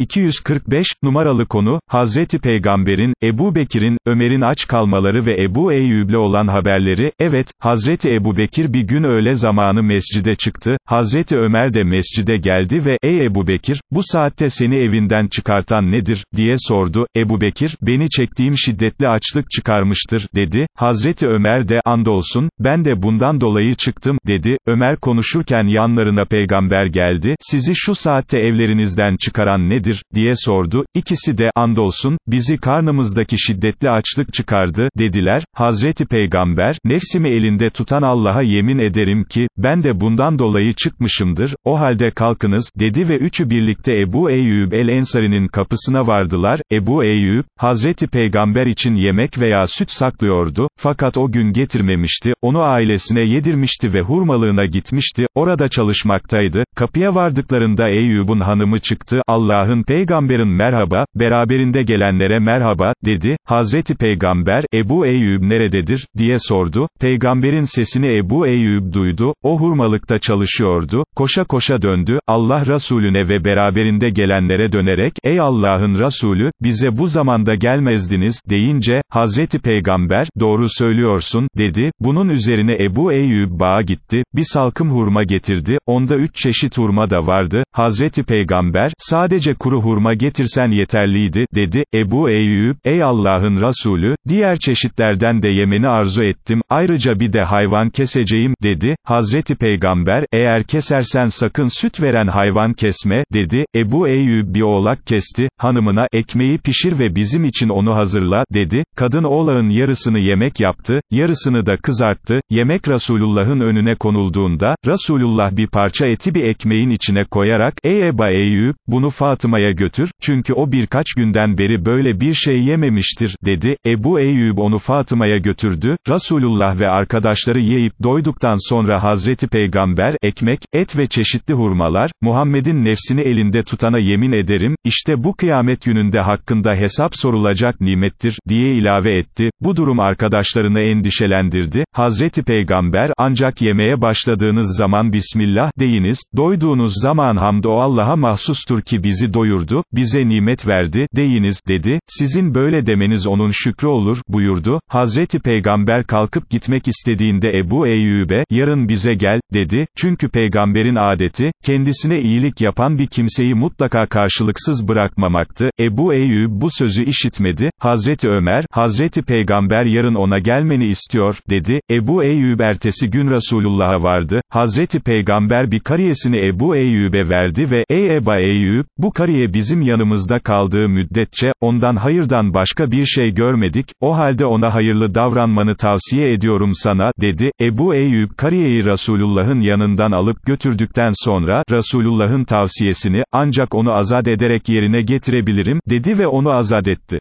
245, numaralı konu, Hazreti Peygamber'in, Ebu Bekir'in, Ömer'in aç kalmaları ve Ebu Eyyüb'le olan haberleri, evet, Hazreti Ebu Bekir bir gün öğle zamanı mescide çıktı, Hazreti Ömer de mescide geldi ve, ey Ebu Bekir, bu saatte seni evinden çıkartan nedir, diye sordu, Ebu Bekir, beni çektiğim şiddetli açlık çıkarmıştır, dedi, Hazreti Ömer de, andolsun, ben de bundan dolayı çıktım, dedi, Ömer konuşurken yanlarına peygamber geldi, sizi şu saatte evlerinizden çıkaran nedir, diye sordu, İkisi de, andolsun, bizi karnımızdaki şiddetli açlık çıkardı, dediler, Hazreti Peygamber, nefsimi elinde tutan Allah'a yemin ederim ki, ben de bundan dolayı çıkmışımdır, o halde kalkınız, dedi ve üçü birlikte Ebu Eyyub el-Ensari'nin kapısına vardılar, Ebu Eyyub, Hazreti Peygamber için yemek veya süt saklıyordu, fakat o gün getirmemişti, onu ailesine yedirmişti ve hurmalığına gitmişti, orada çalışmaktaydı, kapıya vardıklarında Eyyub'un hanımı çıktı, Allah'ın peygamberin merhaba, beraberinde gelenlere merhaba, dedi, Hazreti Peygamber, Ebu Eyyub nerededir, diye sordu, peygamberin sesini Ebu Eyyub duydu, o hurmalıkta çalışıyordu, koşa koşa döndü, Allah Resulüne ve beraberinde gelenlere dönerek, ey Allah'ın Resulü, bize bu zamanda gelmezdiniz, deyince, Hazreti Peygamber, doğru söylüyorsun, dedi, bunun üzerine Ebu Eyyub bağa gitti, bir salkım hurma getirdi, onda üç çeşit hurma da vardı, Hazreti Peygamber, sadece kuru hurma getirsen yeterliydi, dedi, Ebu Eyyub, ey Allah'ın Resulü, diğer çeşitlerden de yemeni arzu ettim, ayrıca bir de hayvan keseceğim, dedi, Hazreti Peygamber, eğer kesersen sakın süt veren hayvan kesme, dedi, Ebu Eyyub bir oğlak kesti, hanımına, ekmeği pişir ve bizim için onu hazırla, dedi, kadın oğlağın yarısını yemek yaptı, yarısını da kızarttı, yemek Resulullah'ın önüne konulduğunda, Resulullah bir parça eti bir ekmeğin içine koyarak, ey Eba Eyyub, bunu Fatıma'ya götür, çünkü o birkaç günden beri böyle bir şey yememiştir, dedi, Ebu Eyyub onu Fatıma'ya götürdü, Resulullah ve arkadaşları yiyip doyduktan sonra Hazreti Peygamber, ekmek, et ve çeşitli hurmalar, Muhammed'in nefsini elinde tutana yemin ederim, işte bu kıyamet gününde hakkında hesap sorulacak nimettir, diye ilave etti, bu durum arkadaşlarını endişelendirdi, Hazreti Peygamber, ancak yemeye başladığınız zaman Bismillah, deyiniz, doyduğunuz zaman hamd o Allah'a mahsustur ki bizi doyurdu, bize nimet verdi, deyiniz, dedi, sizin böyle demeniz onun şükrü olur, buyurdu, Hazreti Peygamber kalkıp gitmek istediğinde Ebu Eyyub'e, yarın bize gel, dedi, çünkü peygamberin adeti, kendisine iyilik yapan bir kimseyi mutlaka karşılıksız bırakmamaktı, Ebu Eyyub bu sözü işitmedi, Hazreti Ömer, Hazreti Peygamber yarın ona gelmeni istiyor, dedi, Ebu Eyyub ertesi gün Resulullah'a vardı, Hazreti Peygamber bir kariyesini Ebu Eyyub'e verdi ve, ey Eba Eyyub, bu kariye bizim yanımızda kaldığı müddetçe, ondan hayırdan başka bir şey görmedik, o halde ona hayırlı davranmanı tavsiye ediyorum sana, dedi, Ebu Eyyub kariyeyi Resulullah'ın yanından alıp götürdükten sonra, Resulullah'ın tavsiyesini, ancak onu azat ederek yerine getirebilirim, dedi ve onu azat etti.